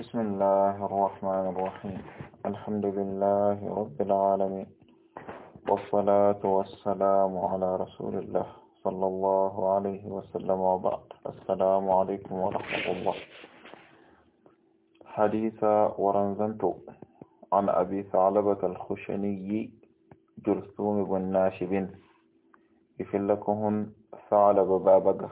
بسم الله الرحمن الرحيم. الحمد لله رب العالمين. والصلاة والسلام على رسول الله صلى الله عليه وسلم وبعد. السلام عليكم ورحمة الله. حديث ورنزنت عن أبي ثعلبة الخشني جرثوم بن ناشب. يفلكهن ثعلب بابقه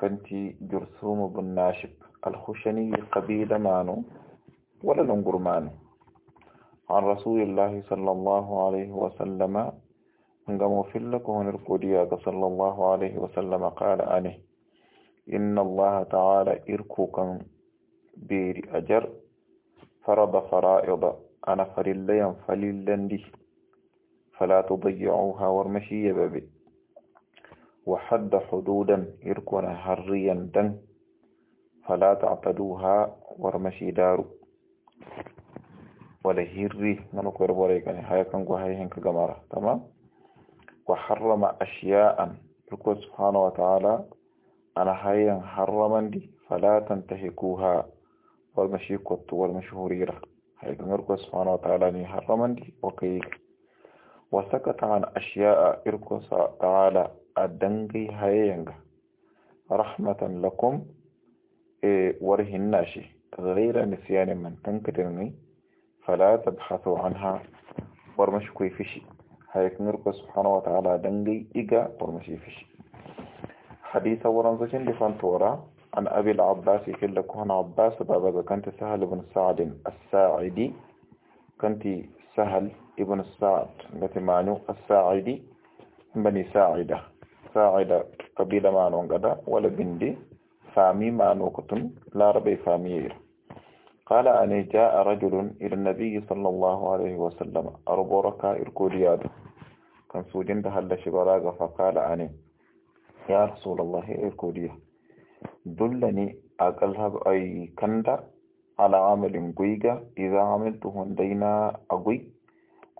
كنتي جرثوم بن ناشب. الخشني قبيلة مانو ولا لنقر مانو. عن رسول الله صلى الله عليه وسلم هنگمو فلك ونركوديا صلى الله عليه وسلم قال أنه إن الله تعالى إركوكا بير أجر فرض فرائض أنا فرليا فللندي فلا تضيعوها ورمشي ببي وحد حدودا إركونا هريا دن. فلا تعتدوها ورمشي دارو. ولا هيري نانو كوير بوري كان هاي كان هاي هنك جمارة تمام؟ وحرم أشياء. يقول سبحانه وتعالى أنا هاي حرما دي فلا تنتهكوها. والمشي كوت والمشهوريرة هاي كان سبحانه وتعالى ني حرما دي وكي وسكت عن أشياء يقول تعالى أدنجي هاي رحمة لكم. ورهن شي غير نسيان من تنكرني فلا تبحثوا عنها. ورمش كوي فشي. هيك نرقى سبحانه وتعالى دنجي إيجا ورمشي فشي. حديث ورنزجين لفانتورا عن أبي العباس يقول لك هنا عباس بابا كنت سهل بن سعد الساعدي. كنت سهل ابن السعد التي معنو الساعدي. بني ساعدة. ساعدة قبيلة معنو ولا بندي. فامي ما نوكتن لا ربي فامير قال أن جاء رجل إلى النبي صلى الله عليه وسلم. أربورك إركودياد كان سوجين دهل شبراغ فقال أني يا رسول الله إركوديا دلني أقلها أي كندا على عمل قويقة إذا عملته دينا أقوي.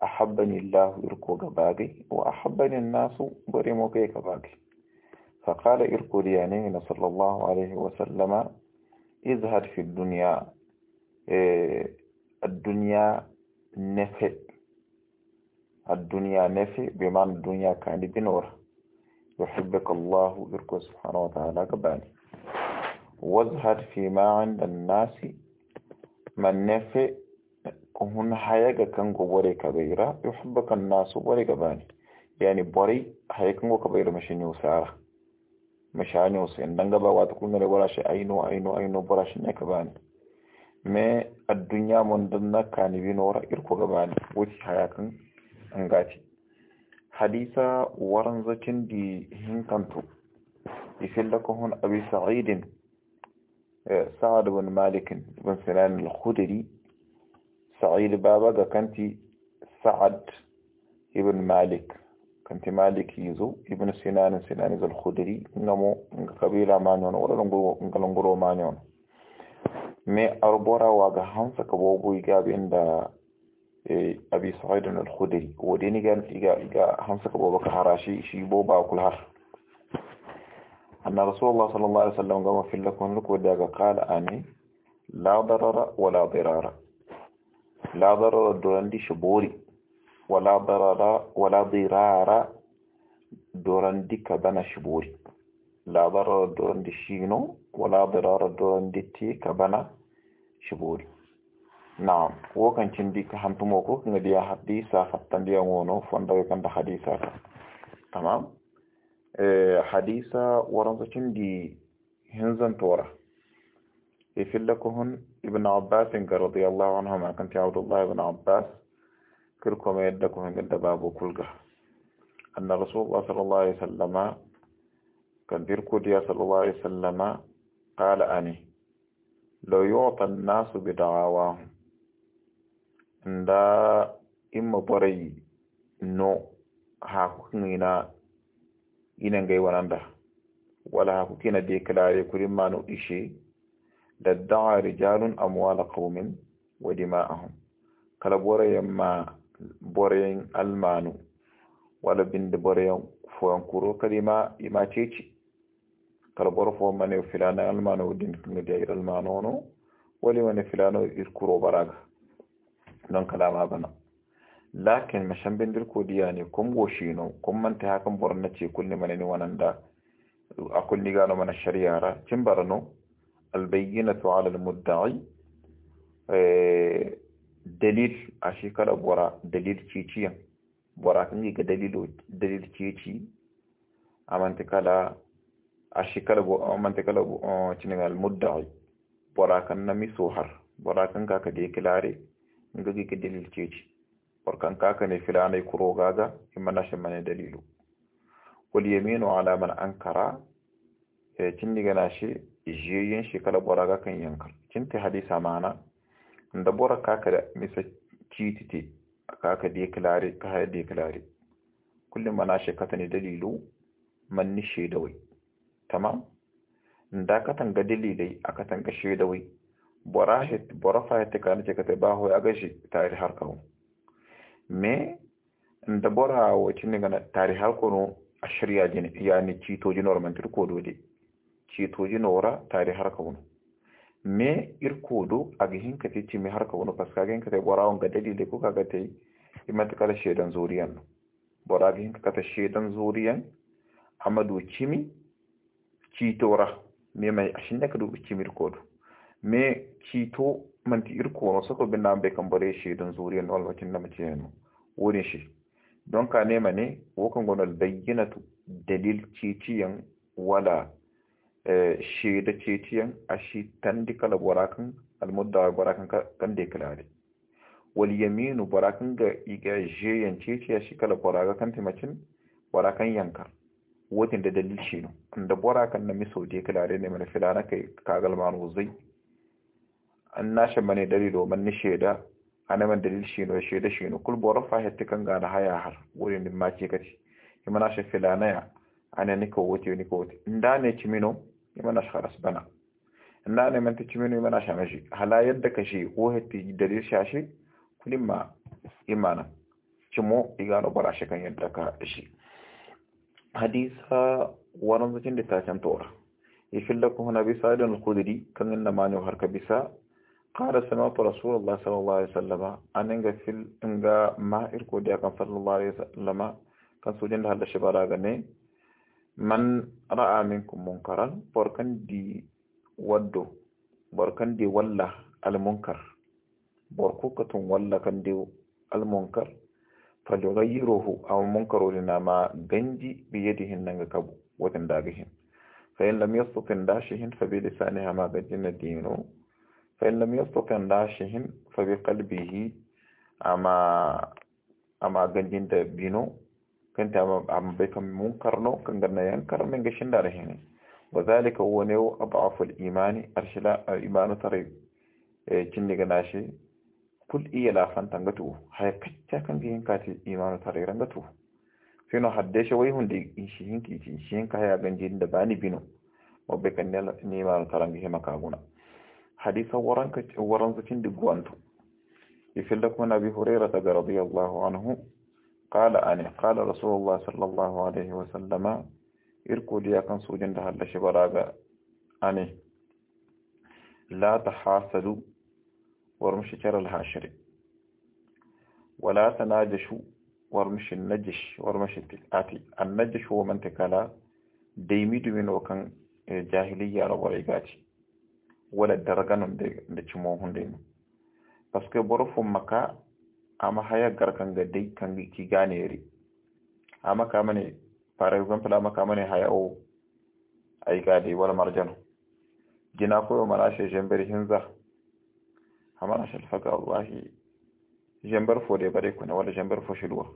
أحبني الله إركو باقي. وأحبني الناس بريمو كيك باقي. فقال إركوليانين صلى الله عليه وسلم اذهب في الدنيا إيه، الدنيا نفع الدنيا نفع بمعنى الدنيا كأن بنور. يحبك الله إركو سبحانه وتعالى قباني وازهد فيما عند الناس من نفع هن حياة كان بوري كبيرة يحبك الناس بوري قباني يعني بوري حياة كان كبيرة مشين يوسارة mashani usen danga ba wata kunna da bara shi aino aino aino bara shi ne ka bani me addunya mon dan na kani bi nora irko ga bani wuce hayakan an gaci hadisa waran zakin di hinkanto da kohon abi sa'idin sa'ad bin malik bin sinan al-khudri sa'id baba ga kanti sa'ad ibn malik sinan sinan zal khudri ngamo nga kabila manyon wala ngoro ngalo manyon me arbora waga hansa ka bobo igabe inda e abi sa'id al khudri wode ni gan iga iga hansa ka bobo ka harashi shi boba kul har anna rasulullah sallallahu alaihi wasallam gama fillakon luko daga qala ani la darara wala dirara la darara durandi shibori ولا ضرر ولا ضرار دورندك بنا شبوري. لا ضرر دورند شينو ولا ضرار دورند تي كبنا شبوري. نعم. وكان تنديك هانتموكو كنديا حديثا فتن دي غونو فندو كان حديثا تمام؟ إيه، ا حديثا ورنزو تندي هنزن تورا. إيه، يفلكهن ابن عباس رضي الله عنهما كنت عبد الله ابن عباس. kir kuma yadda kuma yadda babu kulga. Anna rasulullah sallallahu alaihi wasallama kan dirko diya sallallahu alaihi wasallama qala ani law yu'ta an-nasu bi da'awa nda imma borai no ha kunina ina ngai wananda. Wala ha kina declare kurin ma no ishe da da'a rijalun amwal qawmin wa dima'ahum. Kala borai yamma boreyon almanu wala binde boreyon foyankuro kadi ma ima ceeci kala boro fo mane filano almano woddinde tumnodi a ir almano ono wali mane filano ir kuro baraga non kala ma bana lakin mashambendir ko diyani kom woshino kom mante ha kam borna ce kulni manani wananda a kulni gano mana shari'ara cimbarano albayyinatu ala almudda'i dalil a shekara bora dalil ciciyan bora kan ga dalil cici. Amanti kala a shekara amanti kala cinin almudda'i bora kan na miso har bora kan ka ka de kilare nga ga dalil cici. Bora kan ka ka ne filanai kuro gaga imana shi mane dalilu wal yaminu ala man ankara cin diga na shi jiyoyin shekara bora ga kan yankar. Cin ta hadisa mana da bora kaka da misa citite kaka deklare kaha deklare kullum mana shekatani dalilu manni shaidawai tamam? Da nda katanga dalilai a katanga shaidawai borahit borafa ya tekani cekata baho ya gashi tarihi har kawo me? Da bora wacin gana tarihi har kono a shirya jini yani cito jinowar mantar kodode. Cito jinowar tarihi har kawo me irkodo a gihin ka ce mai harka wani faska gihin ka ta gwarawon ga dalilai ko ka ta yi imatakar shaidan zuriyan. Bora gihin ka ta shaidan zuriyan amadu cimi citora me mai ashin da ka dubi cimi irkodo? Me cito manti irkodo sako bin na bai kan bare shaidan zuriyan walwacin na mace yano wurin shi. Don ka nema ne wakan gwanar bayyana dalil ciciyan wala shaida ceciyan a shi tan dikala borakan almudda borakan kan da kalare wal yaminu borakan ga iga jeyan ceciya shi kala boraga kan timacin borakan yankar wotin da dalil shi no da borakan na miso de kalare ne mana filana kai kagal manu zai an nashe mane dalilo man ni shaida ana man dalil shi no shaida shi no kul bora fa hetti kan ga na haya har wurin din ma ce kace kuma nashe filana ya ana nika wote nika wote imana sharas bana na ne manta cimino imana shamashi hala yadda kashe ko hatti dalir shashe kuɗin ma imana cimo igano bara shakan yadda ka shi hadisa waran zakin da taken tora ifin da kuma nabi sa'adun al-khudri kan nan mani har ka bisa qala sama'tu rasulullah sallallahu alaihi wasallama a nan ga fil inga ma'ir ko da kan sallallahu alaihi wasallama kan sojin da halashi bara ga ne man ra'a minkum munkaran borkan di waddo borkan di walla almunkar. Borko katun walla kan di almunkar falyughayyiruhu aw munkaru lina ma ganji bi yadihi nanga kabu watan dagahin. Fa in lam yastati dashihin fa bi lisaniha ma gajina dinu. Fa in lam yastati dashihin fa bi qalbihi ama ama ganjin da bino kanta am bai kan munkar no kan ganna yankar min ga shin da rahine wa zalika huwa ne adhafu al-imani arshila al-imanu tare kin daga nashi kul iya la fanta ngatu hay kacca kan ga yanka ti imanu tare rangatu sai no hadde shi wai hunde shi hinki ci shi hinka ya ganje da bani bino wa bai kan ne imanu tare ga maka guna hadisa waran ka waran zucin digwanto يفل لكم أبي هريرة رضي الله عنه قال أني قال رسول الله صلى الله عليه وسلم إركو لي كان سوجن ده الله شبراغا أني. لا تحاسدوا ورمش ترى الهاشري ولا تناجشوا ورمش النجش ورمش التكاتي النجش هو من تكالا ديميد من وكان جاهلية ربريغاتي ولا درغان da cimohun daimu paske borofo maka ama hayaggar kanga dai kan ki gane yare ama kamane for example ama kamane hayawo ay gade wal marjan. Gina koyo marashe jember hinza. Amara shal faka wallahi jember fo de bare kuna wala jember fo shilwa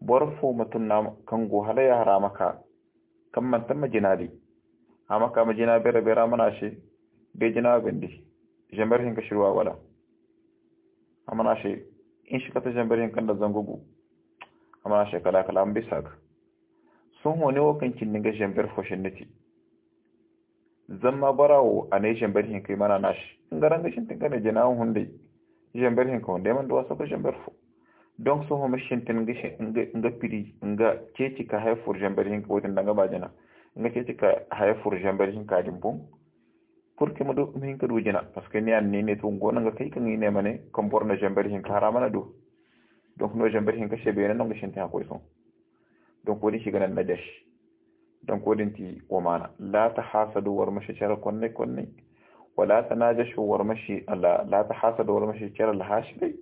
bor fo mutun na kango hala ya harama ka kan man tamma jinadi ama kama jina bere bere manashe be jina bindi jember hin hinga shilwa wala. Amana shi in shi kata jambarin kan da zangugu amana shi kala an bisa ga. Sun hone wakan kin ninga jambar foshin nati zamma barawo a ne jambarin kai mana nashi in garan gashin tin kana jina hunde. Jambarin ka hunde man da wasa ko jambar fo. Don sun home shin tin gashi nga piri nga ceci ka haifur jambarin ka wutin daga bajina nga ceci ka haifur jambarin ka dimbun pour que mo do min ka dujina parce que ni an ni ne to ngona nga kai kan ne mane kom borno jambar hin ka haramana do donc no jambar hin ka shebe ne no ngishin ta ko son donc wodi shi ganan najash donc wodin ti o mana la tahasadu war mashi shara konne konne ولا تناجشوا ورمشي لا لا تحاسدوا ورمشي ترى الهاشبي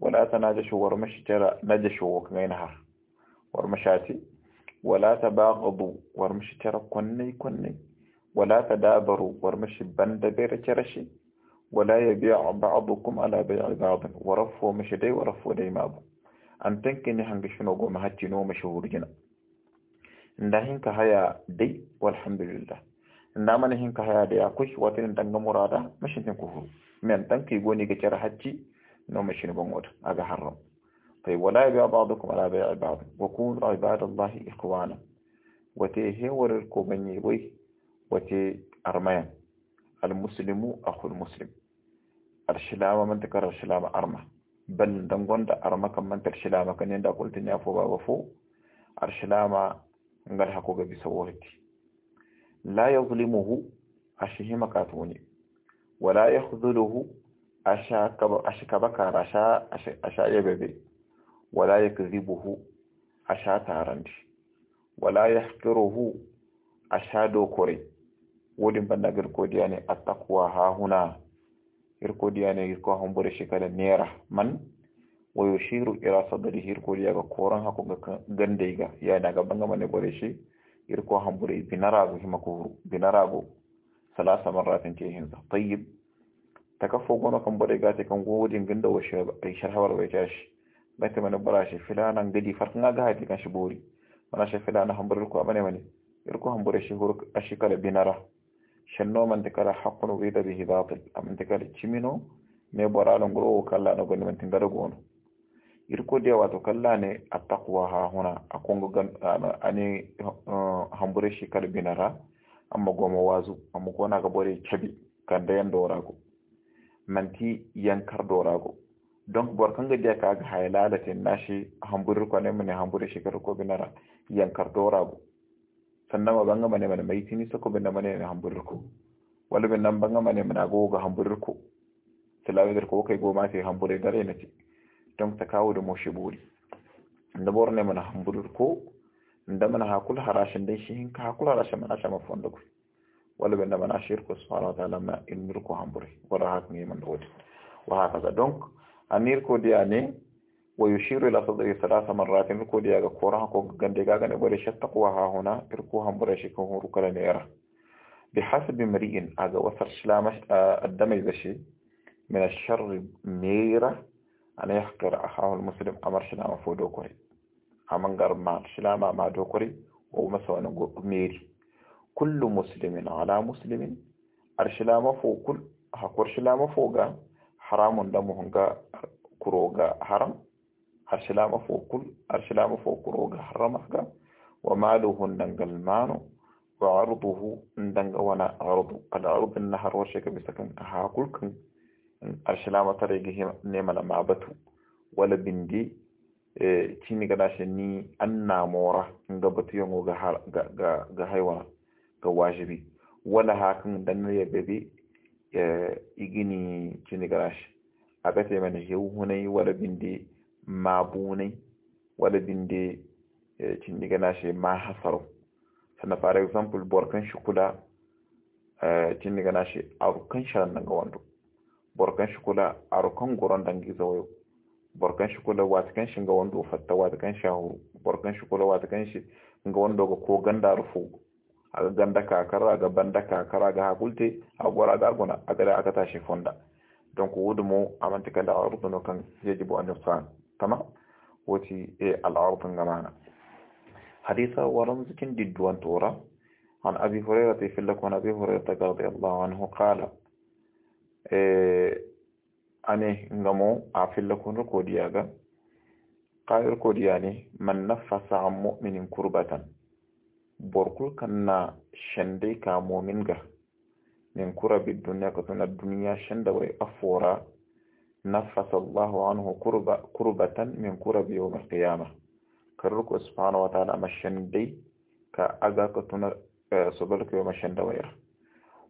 ولا تناجشوا ورمشي ترى نجشوا وكغين هر ورمشاتي ولا تباغضوا ورمشي ترى كوني كوني ولا تدابروا ورمش بند بير كرشي ولا يبيع بعضكم على بيع بعض. ورفو مش دي ورفو دي ما بو. أن تنكني هنگ شنو قو مهجي نو مشهور جنا ندهين كهيا دي والحمد لله. ندهما نهين كهيا دي أكوش واتين تنگ مرادا مش انتن كفر من تنكي قوني كتر حجي نو مشي نو بموت أغا حرم. طيب ولا يبيع بعضكم على بيع بعض. وكون عباد الله إخوانا. وتيه ورلكو مني بيه وتي أرميان المسلم أخو المسلم الشلامة من تكرر الشلامة أرمى bal dangonda arma kam man tar shilama kan yanda kultin ya fo baba fo ar shilama ngal hako ga bisa wati la yuzlimuhu ashihima katuni wala yakhdhuluhu ashaka ashaka bakara asha asha yabebe wala wodin banda kodiya ne attaqwa ha huna. Hirkodiya ne ko hambure shekara nera. Man wa yushiru ila sadri hirkodiya ga koran hako ga gande ga. Ya daga banga mane bore shi hirko hambure binarago hima ko binarago salasa marratin ke hinza. Tayyib. Takafo gono kan bore ga te kan godin ganda wa sharhawar bai tashi bai ta mane bara shi filana gadi farkan ga hadi kan shi bori. Mana shi filana hambure ko amane mane hirko hambure shi hur ashikala binara shanno man kala haqqun urida bihi batil am kala chimino me boralo ngoro kala no gondi man tingara gono irko de wato kala ne attaqwa ha huna. Akongo gan ani hambure shi kala binara amma goma wazu amma gona ga bore chabi kanda yan dorago. Manti yankar dorago. Donc bor kanga de ka ga haylala tin nashi hambure ko ne mun hambure shi kala ko binara yankar dorago. Sannan ma banga mane mana mai tini sako bin mane ne hamburko wala bin nan banga mane mana go ga hamburko tilawi dar ko kai go ma sai hambure dare na ci don ta kawo da moshi buri da bor ne mana hamburko da mana hakul harashin dai shi hin ka hakul harashin mana sha mafonda ku wala bin mana shirku subhanahu wa ta'ala ma in mirko hambure wala hak ne man dawdi wa haka donc amir ko dia ne ويشير إلى صدره ثلاث مرات. نقول يا كورا هكو غنديغا غني بريش التقوى ها هنا إركو هم بريش كهو بحسب مريئ أغا وصر شلامش آه، الدمي بشي. من الشر ميرا أنا يحقر أخاه المسلم أمر شلام فودوكوري أمن غر ما شلام ما دوكوري ومسوى ميري. كل مسلم على مسلم أرشلام فوق كل هكور شلام فوقا حرام دمه هنغا كروغا حرام. arsilama fokul arsilama fokuro ga harama wa maluhu dangal mano wa arduhu danga wana ardu. Al ardu na har warshe ka bisa kan hakul kan arsilama tare ga ne mala mabatu wala bindi e, cini ga dashe ni anna mora ga batu yango ga ga ga haiwa ga wajibi. Wala hakan dan ya bebe igini ga dashe a ga mana yau hunai wala bindi mabunai waladin da eh, cin diga na shi ma hasaro. Sannan for example borkan shi kula eh, cin diga na shi arukan sharan ga wando. Borkan shi kula a rukan goron dangi zawai borkan shi kula wata kan shi ga wando fatta wata kan shi horo borkan shi kula wata kan shi ga wando ga ko ganda rufu. A ganda kakara ga banda kakara ga hakulte a gwara ga arguna a gada aka tashi fonda. Don ku wudu mu a mantakan da a rukunokan yajibu a nufsan تمام؟ وتي العرض معنا حديثة ورمز كن ديدوان تورا عن أبي هريرة في لك عن أبي هريرة رضي الله عنه قال أني نمو أفل لكم ركودياغا قال ركودياني من نفس عن مؤمن كربة بركل كنا شندي كمؤمن من كرب الدنيا كتنا الدنيا شند وأفورا نفس الله عنه كربة كربة من كرب يوم القيامة. كرك سبحانه وتعالى مشندي كأجا كتنا صدرك يوم الشند وير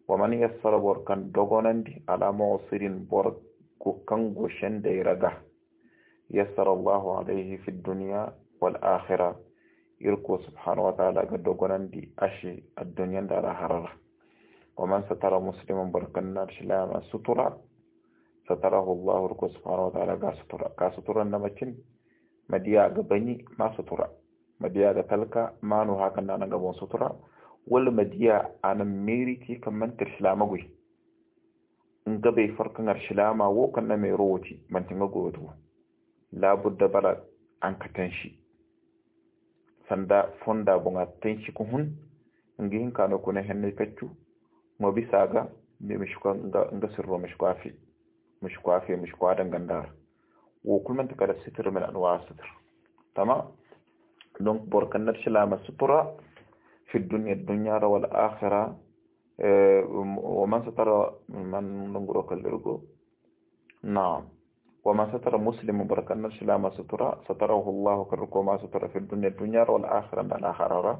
ومن يسر بركان دوغونندي على معصر برك كنغو شندي رغا يسر الله عليه في الدنيا والآخرة يركو سبحانه وتعالى دوغونندي أشي الدنيا دار حرارة ومن ستر مسلما بركان satarahu Allah ko subhanahu wataala ga sutura ga suturan na macin madiya ga banyi ma sutura madiya ga talka manu hakan na gaban sutura wal madiya anan meriti kamman tirsilama gwi in ga bai farkan arshilama wo kan na mai rowaci mantin ga goto labudda bara an katan shi sanda fonda bunga tan shi kuhun ngi hin kano kuna henne kaccu mo bisaga be mishko nga nga sirro mishko afi mishkwa fi mishkwa dangandar wo kulman ta kada sitir min anwa sitir tama donc borkan arshilama sutura في الدنيا الدنيا والآخرة. ومن ستر من نقرأ كالرقو نعم. ومن ستر مسلم بركنا السلام ستر ستره الله كالرقو ما ستر في الدنيا الدنيا والآخرة الآخرة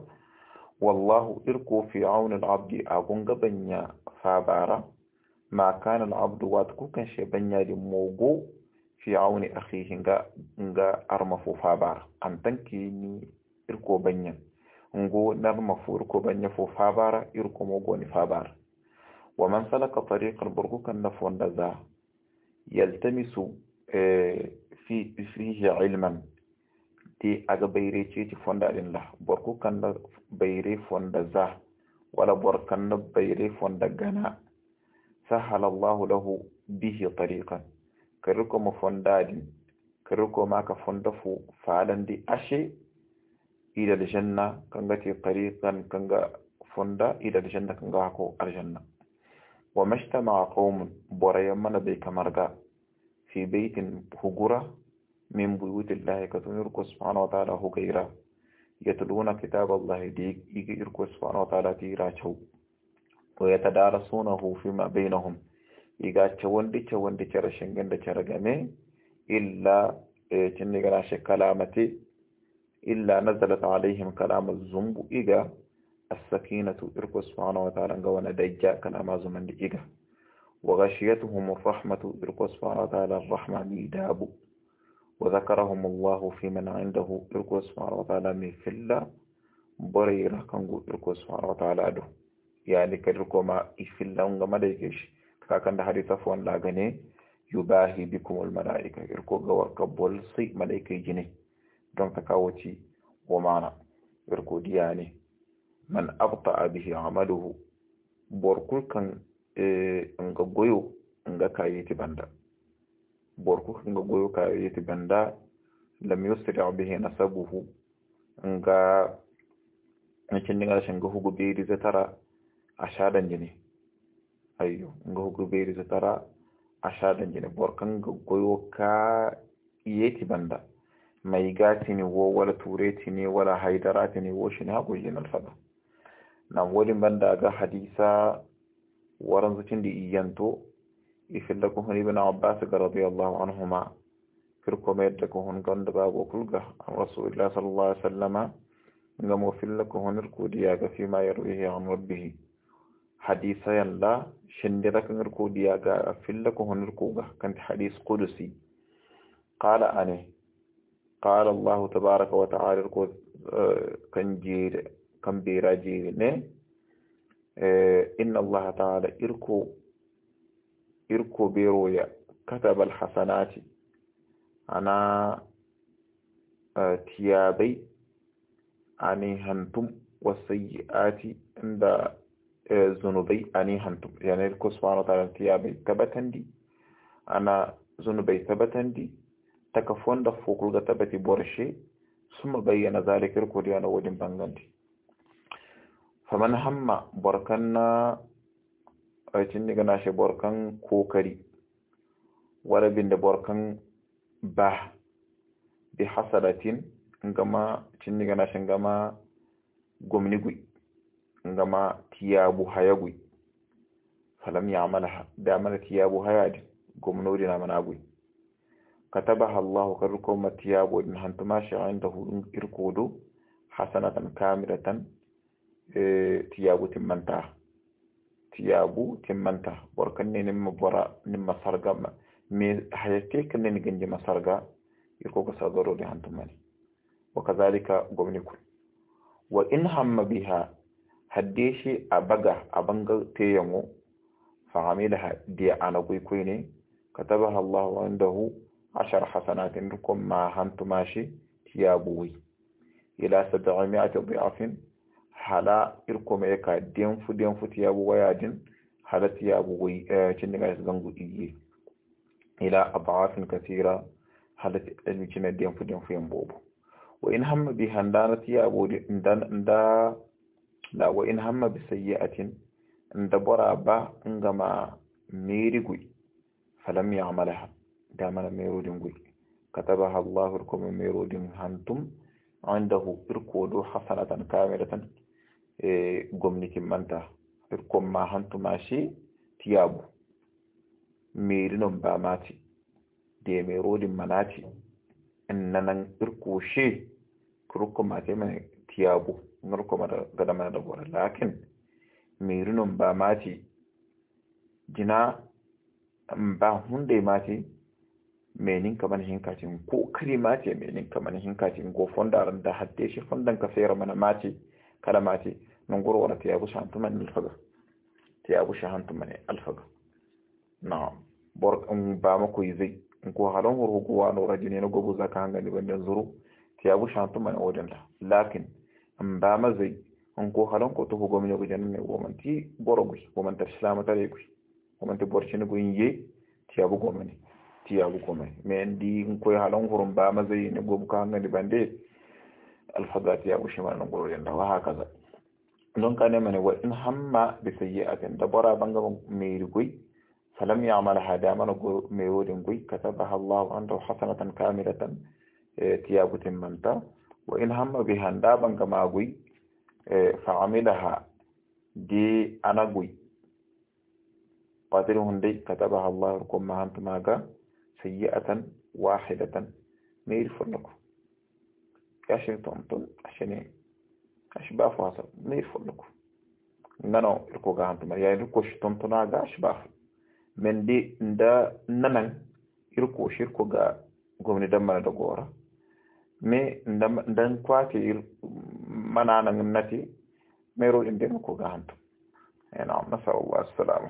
والله إركو في عون العبد أغنغ بنيا فابارا. ma kana al'abdu wa kukan sheban yadin mogo fi auni akhihi ga ga arma fofa an tanki ni irko banya. Ngo nar mafu irko banya fofa bar irko mogo ni fa wa man salaka tariqan burkukan nafon da za. Yaltamisu eh, fi fihi ilman. Ti aga bayre ceci fonda din la. Borku kan bayre fonda za. Wala bor kan bayre fonda gana. Bihi tariqan. Kariko mo fonda din kariko maka fonda fu falan di ashe إلى الجنة كنغتي طريقا كنغا فندا إلى الجنة كنغا هكو الجنة وما اجتمع قوم بريا بيك مرغا في بيت هجرة من بيوت الله كتنركو سبحانه وتعالى هجيرا يتلون كتاب الله ديك يركو سبحانه وتعالى تيرا شو ويتدارسونه فيما بينهم. إيغا تشوندي تشوندي تشرشنجن تشرغمي إلا تنغنا شكلامتي إلا نزلت عليهم كلام الزنب إيجا السكينة إركو سبحانه وتعالى قوانا دجا كلام زمن إيجا. وغشيتهم الرحمة إركو سبحانه وتعالى الرحمة ميداب وذكرهم الله في من عنده إركو سبحانه وتعالى مفلا بريرا كنغو إركو سبحانه وتعالى دو. yani kadir koma ifillan game da yake shi. Kakan da hari safuwan lagane yubahi bikumul malaika. Irko ga wakabul sai malaikai gine. Don ta kawo ci wa mana. Irko diya ne. Man abta bihi amaluhu. Borkul kan eh, nga goyo ga kayi ti banda. Borku nga goyo kayi ti banda. Lam yusri bihi nasabuhu. Nga nkin nga shin ga hugo bi zai turetini wala haidaratini wo shine haƙoƙin alfada nan wadin banda ga hadisa waran zucin da iyanto ifilla ko honi ibn abbas ga radiyallahu anhuma kirko mai da ko hon ganda ba go kulga an rasulullah sallallahu alaihi wasallama ga mo filla ko honir ko diya ga fi ma yarwihi an rabbih diya ga filla ko honir ko ga kan hadis qudusi qala ane قال الله تبارك وتعالى كان جير كان بيرا جير نه إن الله تعالى إركو إركو بيرويا كتب الحسنات. أنا تيابي أني هنتم والسيئات عند zunubai anihantum yani ko subhanahu wa ta'ala tiya bai tabatan di ana zunubai tabatan di takafon da fukul ga tabati borshe suma bayyana zalikir ko diyana wajen banganti faman hamma barkan na cin daga nashi barkan ƙoƙari warabin da barkan ba bi hasadatin gama cin daga nashin gama gwamnigui gui ngama tiyabu hayagui falam ya'malaha da amala tiyabu hayadi gomnodi na mana gui كتبها الله كركم متياب وإن هنتماشي عنده إركودو حسنة كاملة تياب تمنتا tiyabu timmanta borkan ne nimma bora nimma sarga me hayate kan ne ganji masarga irko ga sagaro da hantumani wa hadde shi a baga a bangar teyamo fahimila hadde a na kwaikwai ne ka katabaha Allah wandahu ashar hasanatin rukun ma hantuma shi ya buwi. Ila sadda rami sab'ami ati dha'afin hala irko mai ka denfu denfu ti yabu wayadin hala ti yabu wai eh, cin daga zangu iye. Ila ab'afin katira hala ti eh, cin denfu denfu yan bobo wa in hamma bi ya ti da da wa in hamma bi sayyi'atin in dabara ba ngama meri gui falam ya'malaha da mana mero din gui katabaha Allahu lakum mero din hantum indahu irkodo hasanatan kamilatan e gomniki manta irkom ma hantuma shi tiyabu meri non ba mati de mero din manati innanan irko she kurkuma te mai tiyabu nurko gada mana da gora. Lakin merinon ba mati jina ba hunde mati menin kaman hinkacin ko kari mati menin kaman hinkacin go fondaran da hadde shi fondan ka sayar mana mati kala mati non goro wala tiyabu shantuman alfaga. Tiyabu shantuman alfaga. Na bor um ba ma ko zai ko halon ko wa no rajine no gobu zaka hanga ni banden zuru tiyabu shantuman odan la lakin ambamazai onko halonko to hugo min ko janne womanti borogu womanti islam taregu womanti borchin go inye tiabu go mani tiabu go mani men di onko halon hurum ba mazai ne go buka ngani bande alfadati ya ushima non go yanda wa hakaza don kane mane wa in hamma bi sayyi'atin da bora banga mai rigui falam ya'mal hada man go mai wodin gui katabaha Allah anhu hasanatan kamilatan tiabu timmanta وإن هم بها ندابا كما أقول فعملها دي أنا أقول قاتل هندي كتبها الله لكم ما أنتم هكا سيئة واحدة ما يغفر لكم يا شيطان تون عشان أشباف وحصل ما يغفر لكم nano irko ga hantuma ya irko shi tontona ga shi ba men de nda nanan irko shi irko ga gwamnati dan mana da gora mi dañkuwaki il mananagum nati mero en ndema ko ga hantum e nam nasallah salama